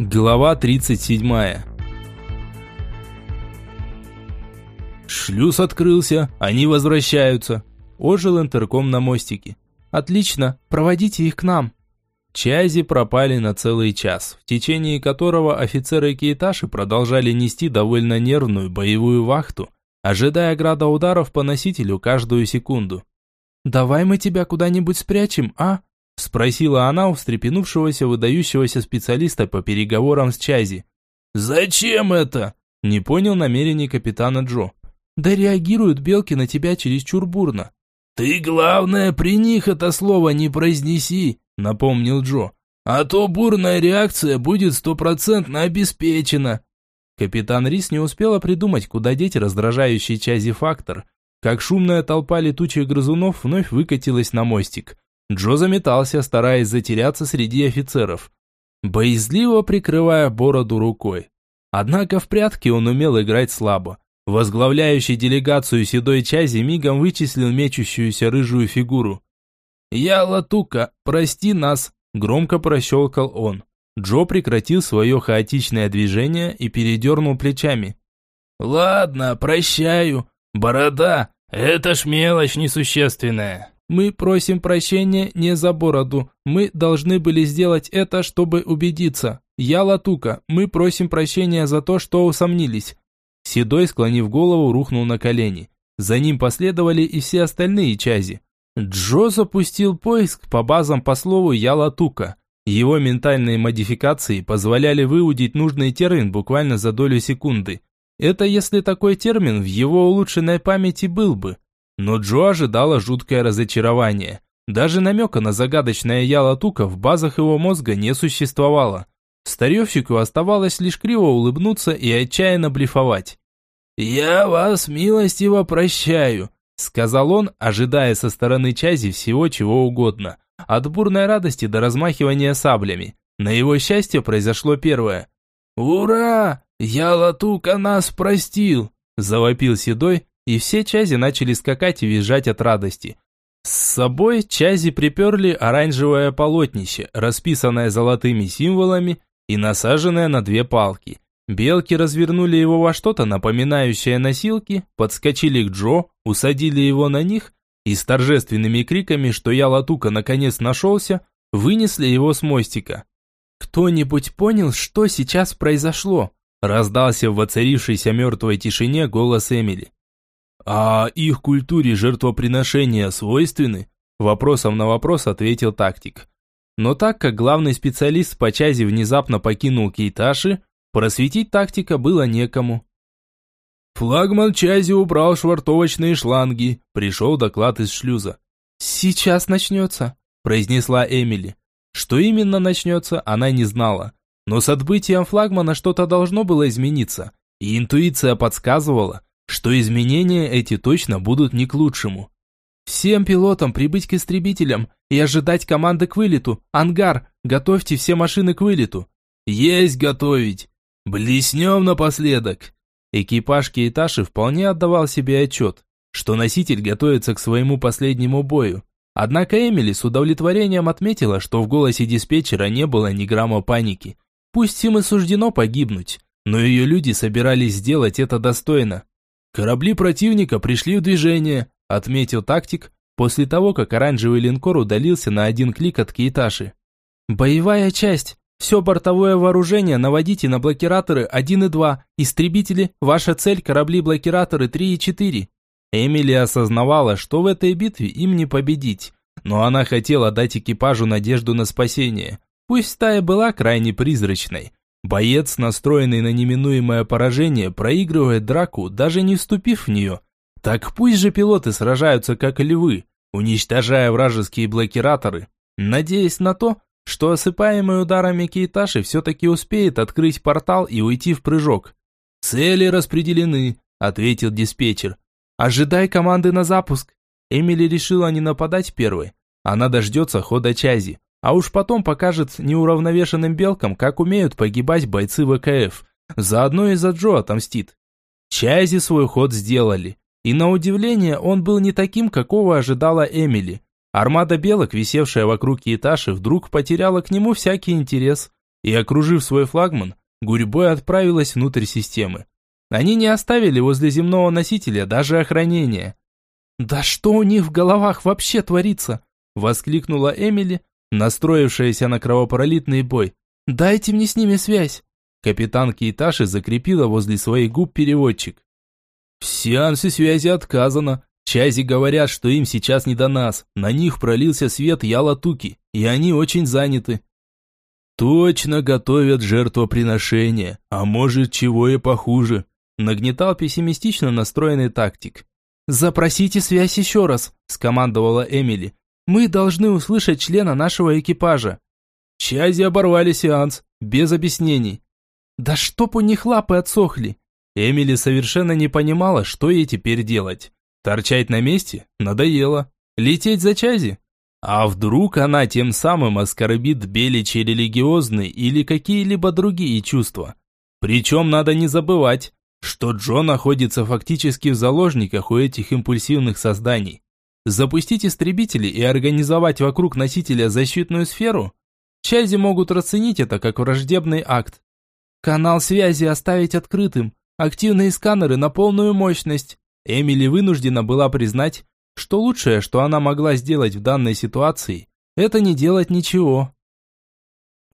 Глава 37 Шлюз открылся, они возвращаются. Ожил интерком на мостике. Отлично, проводите их к нам. Чази пропали на целый час, в течение которого офицеры Кейташи продолжали нести довольно нервную боевую вахту, ожидая града ударов по носителю каждую секунду. «Давай мы тебя куда-нибудь спрячем, а?» Спросила она у встрепенувшегося выдающегося специалиста по переговорам с Чази. «Зачем это?» Не понял намерений капитана Джо. «Да реагируют белки на тебя чересчур бурно». «Ты, главное, при них это слово не произнеси», напомнил Джо. «А то бурная реакция будет стопроцентно обеспечена». Капитан Рис не успела придумать, куда деть раздражающий Чази фактор, как шумная толпа летучих грызунов вновь выкатилась на мостик. Джо заметался, стараясь затеряться среди офицеров, боязливо прикрывая бороду рукой. Однако в прятки он умел играть слабо. Возглавляющий делегацию седой Чази мигом вычислил мечущуюся рыжую фигуру. «Я Латука, прости нас!» – громко прощелкал он. Джо прекратил свое хаотичное движение и передернул плечами. «Ладно, прощаю. Борода, это ж мелочь несущественная». Мы просим прощения не за бороду. Мы должны были сделать это, чтобы убедиться. Я Латука. Мы просим прощения за то, что усомнились. Седой, склонив голову, рухнул на колени. За ним последовали и все остальные чази. Джо запустил поиск по базам по слову «Я Латука». Его ментальные модификации позволяли выудить нужный термин буквально за долю секунды. Это если такой термин в его улучшенной памяти был бы. Но Джо ожидало жуткое разочарование. Даже намека на загадочное яло тука в базах его мозга не существовало. Старьевщику оставалось лишь криво улыбнуться и отчаянно блефовать. «Я вас милостиво прощаю», — сказал он, ожидая со стороны Чази всего чего угодно. От бурной радости до размахивания саблями. На его счастье произошло первое. «Ура! Я Латука нас простил!» – завопил Седой, и все Чази начали скакать и визжать от радости. С собой Чази приперли оранжевое полотнище, расписанное золотыми символами и насаженное на две палки. Белки развернули его во что-то напоминающее носилки, подскочили к Джо, усадили его на них и с торжественными криками, что я Латука наконец нашелся, вынесли его с мостика. «Кто-нибудь понял, что сейчас произошло?» раздался в воцарившейся мертвой тишине голос Эмили. «А их культуре жертвоприношения свойственны?» Вопросом на вопрос ответил тактик. Но так как главный специалист по чазе внезапно покинул Кейташи, просветить тактика было некому. «Флагман Чази убрал швартовочные шланги», – пришел доклад из шлюза. «Сейчас начнется», – произнесла Эмили. Что именно начнется, она не знала. Но с отбытием флагмана что-то должно было измениться. И интуиция подсказывала, что изменения эти точно будут не к лучшему. Всем пилотам прибыть к истребителям и ожидать команды к вылету. Ангар, готовьте все машины к вылету. Есть готовить. Блеснем напоследок. Экипаж Кейташи вполне отдавал себе отчет, что носитель готовится к своему последнему бою. Однако Эмили с удовлетворением отметила, что в голосе диспетчера не было ни грамма паники. Пусть им и суждено погибнуть, но ее люди собирались сделать это достойно. «Корабли противника пришли в движение», – отметил тактик, после того, как оранжевый линкор удалился на один клик от Кейташи. «Боевая часть. Все бортовое вооружение наводите на блокираторы 1 и 2. Истребители, ваша цель корабли-блокираторы 3 и 4». Эмили осознавала, что в этой битве им не победить, но она хотела дать экипажу надежду на спасение. Пусть стая была крайне призрачной, Боец, настроенный на неминуемое поражение, проигрывает драку, даже не вступив в нее. Так пусть же пилоты сражаются как львы, уничтожая вражеские блокираторы, надеясь на то, что осыпаемый ударами Кейташи все-таки успеет открыть портал и уйти в прыжок. «Цели распределены», — ответил диспетчер. «Ожидай команды на запуск». Эмили решила не нападать первой. Она дождется хода Чази. А уж потом покажет неуравновешенным белкам, как умеют погибать бойцы ВКФ. Заодно и за Джо отомстит. Чайзи свой ход сделали. И на удивление он был не таким, какого ожидала Эмили. Армада белок, висевшая вокруг Кииташи, вдруг потеряла к нему всякий интерес. и, окружив свой флагман, гурьбой отправилась внутрь системы. Они не оставили возле земного носителя даже охранения. «Да что у них в головах вообще творится?» – воскликнула Эмили, настроившаяся на кровопролитный бой. «Дайте мне с ними связь!» Капитан Кейташи закрепила возле своих губ переводчик. «В сеансе связи отказано. Чази говорят, что им сейчас не до нас. На них пролился свет Ялатуки, и они очень заняты». «Точно готовят жертвоприношение, а может, чего и похуже», нагнетал пессимистично настроенный тактик. «Запросите связь еще раз», – скомандовала Эмили. «Мы должны услышать члена нашего экипажа». Чази оборвали сеанс, без объяснений. «Да чтоб у них лапы отсохли!» Эмили совершенно не понимала, что ей теперь делать. Торчать на месте? Надоело. Лететь за Чази? А вдруг она тем самым оскорбит Беличи религиозные или какие-либо другие чувства? Причем надо не забывать, что Джо находится фактически в заложниках у этих импульсивных созданий. Запустить истребители и организовать вокруг носителя защитную сферу? Чази могут расценить это как враждебный акт. Канал связи оставить открытым, активные сканеры на полную мощность. Эмили вынуждена была признать, что лучшее, что она могла сделать в данной ситуации, это не делать ничего.